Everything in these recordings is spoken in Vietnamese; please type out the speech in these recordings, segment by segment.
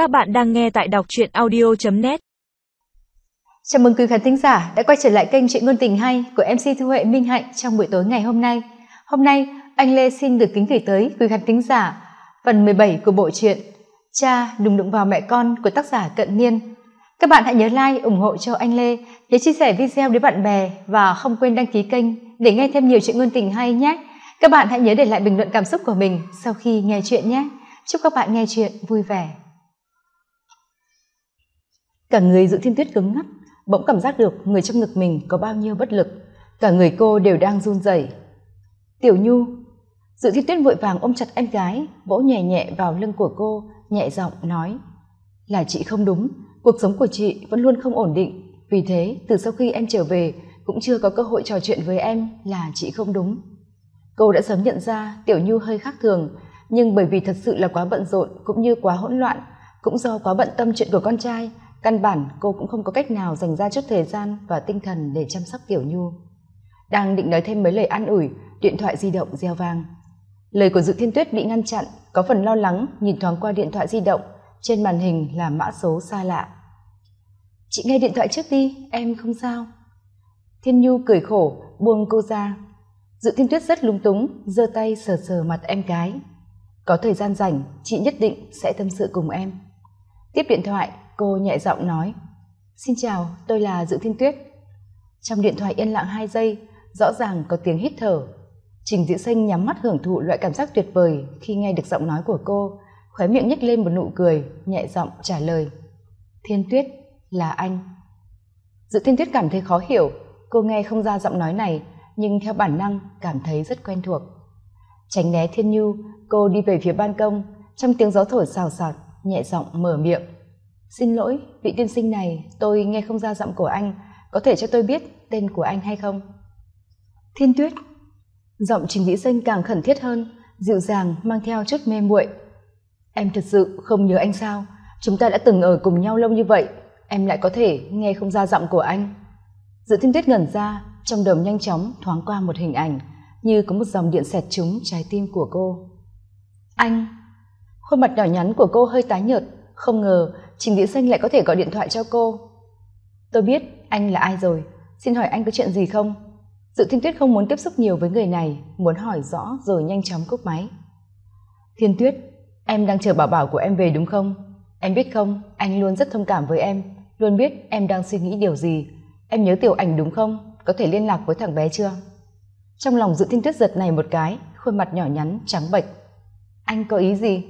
Các bạn đang nghe tại đọc truyện audio.net Chào mừng quý khán thính giả đã quay trở lại kênh Chuyện Ngôn Tình Hay của MC Thu Huệ Minh Hạnh trong buổi tối ngày hôm nay. Hôm nay, anh Lê xin được kính gửi tới quý khán thính giả phần 17 của bộ truyện Cha đùng đụng vào mẹ con của tác giả Cận Niên. Các bạn hãy nhớ like, ủng hộ cho anh Lê, nhớ chia sẻ video đến bạn bè và không quên đăng ký kênh để nghe thêm nhiều chuyện ngôn tình hay nhé. Các bạn hãy nhớ để lại bình luận cảm xúc của mình sau khi nghe chuyện nhé. Chúc các bạn nghe chuyện vui vẻ. Cả người dự thiên tuyết cứng ngắc, bỗng cảm giác được người trong ngực mình có bao nhiêu bất lực. Cả người cô đều đang run rẩy. Tiểu Nhu, dự thiên tuyết vội vàng ôm chặt em gái, vỗ nhẹ nhẹ vào lưng của cô, nhẹ giọng nói. Là chị không đúng, cuộc sống của chị vẫn luôn không ổn định. Vì thế, từ sau khi em trở về, cũng chưa có cơ hội trò chuyện với em là chị không đúng. Cô đã sớm nhận ra Tiểu Nhu hơi khác thường, nhưng bởi vì thật sự là quá bận rộn cũng như quá hỗn loạn, cũng do quá bận tâm chuyện của con trai, căn bản cô cũng không có cách nào dành ra chút thời gian và tinh thần để chăm sóc Tiểu Nhu. Đang định nói thêm mấy lời an ủi, điện thoại di động reo vang. Lời của Dự Thiên Tuyết bị ngăn chặn, có phần lo lắng nhìn thoáng qua điện thoại di động, trên màn hình là mã số xa lạ. Chị nghe điện thoại trước đi, em không sao. Thiên Nhu cười khổ, buông cô ra. Dự Thiên Tuyết rất lung túng, giơ tay sờ sờ mặt em gái. Có thời gian rảnh, chị nhất định sẽ tâm sự cùng em. Tiếp điện thoại, cô nhẹ giọng nói. Xin chào, tôi là Dự Thiên Tuyết. Trong điện thoại yên lặng hai giây, rõ ràng có tiếng hít thở. Trình Dĩ Sinh nhắm mắt hưởng thụ loại cảm giác tuyệt vời khi nghe được giọng nói của cô, khóe miệng nhếch lên một nụ cười, nhẹ giọng trả lời. Thiên Tuyết, là anh. Dự Thiên Tuyết cảm thấy khó hiểu, cô nghe không ra giọng nói này, nhưng theo bản năng cảm thấy rất quen thuộc. Tránh né Thiên Nhu, cô đi về phía ban công, trong tiếng gió thổi xào xạc, nhẹ giọng mở miệng. Xin lỗi, vị tiên sinh này, tôi nghe không ra giọng của anh, có thể cho tôi biết tên của anh hay không? Thiên Tuyết. Giọng Trình Vĩ Sinh càng khẩn thiết hơn, dịu dàng mang theo chút mê muội. Em thật sự không nhớ anh sao? Chúng ta đã từng ở cùng nhau lâu như vậy, em lại có thể nghe không ra giọng của anh. Dự Thiên Tuyết ngẩn ra, trong đầu nhanh chóng thoáng qua một hình ảnh, như có một dòng điện xẹt trúng trái tim của cô. Anh! Khuôn mặt nhỏ nhắn của cô hơi tái nhợt, không ngờ Trình Vĩ Sinh lại có thể gọi điện thoại cho cô. Tôi biết anh là ai rồi, xin hỏi anh có chuyện gì không? Dự Thiên Tuyết không muốn tiếp xúc nhiều với người này, muốn hỏi rõ rồi nhanh chóng cúp máy. Thiên Tuyết, em đang chờ bảo bảo của em về đúng không? Em biết không, anh luôn rất thông cảm với em, luôn biết em đang suy nghĩ điều gì. Em nhớ tiểu ảnh đúng không? Có thể liên lạc với thằng bé chưa? Trong lòng Dự Thiên Tuyết giật này một cái, khuôn mặt nhỏ nhắn, trắng bệch. Anh có ý gì?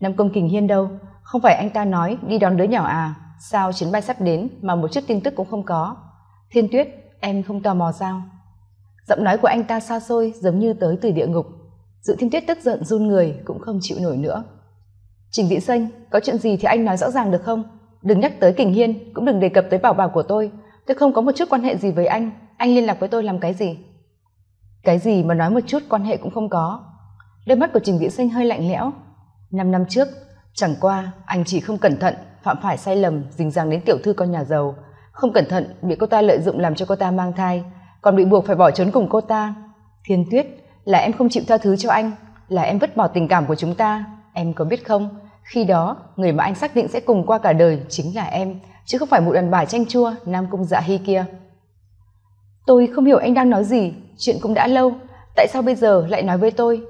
Nam Công Kình Hiên đâu? Không phải anh ta nói đi đón đứa nhỏ à? Sao chuyến bay sắp đến mà một chút tin tức cũng không có? Thiên Tuyết, em không tò mò sao? Giọng nói của anh ta xa xôi giống như tới từ địa ngục. Dự Thiên Tuyết tức giận run người cũng không chịu nổi nữa. Trình Vĩ Xanh, có chuyện gì thì anh nói rõ ràng được không? Đừng nhắc tới Kình Hiên, cũng đừng đề cập tới bảo bảo của tôi. Tôi không có một chút quan hệ gì với anh. Anh liên lạc với tôi làm cái gì? Cái gì mà nói một chút quan hệ cũng không có. Đôi mắt của Trình Vĩ Xanh hơi lạnh lẽo. Năm năm trước, chẳng qua anh chỉ không cẩn thận, phạm phải sai lầm, dính dáng đến tiểu thư con nhà giàu. Không cẩn thận, bị cô ta lợi dụng làm cho cô ta mang thai, còn bị buộc phải bỏ trốn cùng cô ta. Thiên Tuyết, là em không chịu tha thứ cho anh, là em vứt bỏ tình cảm của chúng ta. Em có biết không, khi đó người mà anh xác định sẽ cùng qua cả đời chính là em chứ không phải một đàn bà chanh chua nam cung dạ hy kia tôi không hiểu anh đang nói gì chuyện cũng đã lâu tại sao bây giờ lại nói với tôi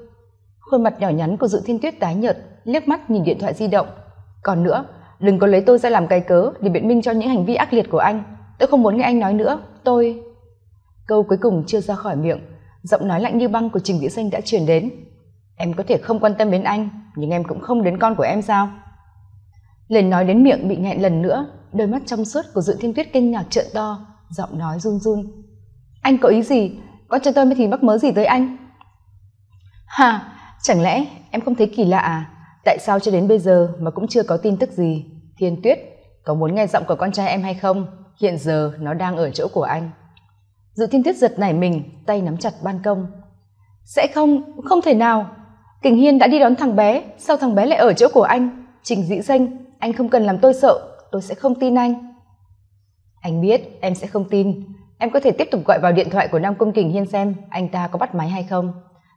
khuôn mặt nhỏ nhắn của dự thiên tuyết tái nhợt liếc mắt nhìn điện thoại di động. Còn nữa, đừng có lấy tôi ra làm cái cớ để biện minh cho những hành vi ác liệt của anh. Tôi không muốn nghe anh nói nữa. Tôi câu cuối cùng chưa ra khỏi miệng. Giọng nói lạnh như băng của trình vĩ xanh đã truyền đến. Em có thể không quan tâm đến anh, nhưng em cũng không đến con của em sao? Lời nói đến miệng bị nghẹn lần nữa, đôi mắt trong suốt của dự thiên tuyết kinh ngạc trợn to, giọng nói run run. Anh có ý gì? Con cho tôi mới thì mắc mớ gì tới anh? Hà, chẳng lẽ em không thấy kỳ lạ à? Tại sao cho đến bây giờ mà cũng chưa có tin tức gì? Thiên tuyết, có muốn nghe giọng của con trai em hay không? Hiện giờ nó đang ở chỗ của anh. Dự thiên tuyết giật nảy mình, tay nắm chặt ban công. Sẽ không không thể nào. Kình hiên đã đi đón thằng bé, sao thằng bé lại ở chỗ của anh? Trình dĩ danh, anh không cần làm tôi sợ, tôi sẽ không tin anh. Anh biết, em sẽ không tin. Em có thể tiếp tục gọi vào điện thoại của nam công kình hiên xem anh ta có bắt máy hay không.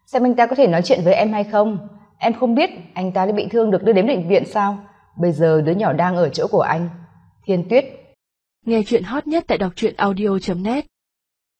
Xem anh ta có thể nói chuyện với em hay không em không biết anh ta đã bị thương được đưa đến bệnh viện sao? Bây giờ đứa nhỏ đang ở chỗ của anh. Thiên tuyết. Nghe chuyện hot nhất tại đọc truyện audio.net